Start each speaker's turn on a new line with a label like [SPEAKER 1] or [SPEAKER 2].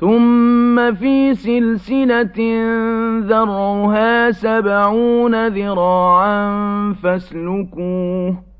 [SPEAKER 1] ثُمَّ فِي سِلْسِلَةٍ ذَرْعُهَا سَبْعُونَ ذِرَاعًا فَاسْلُكُوهُ.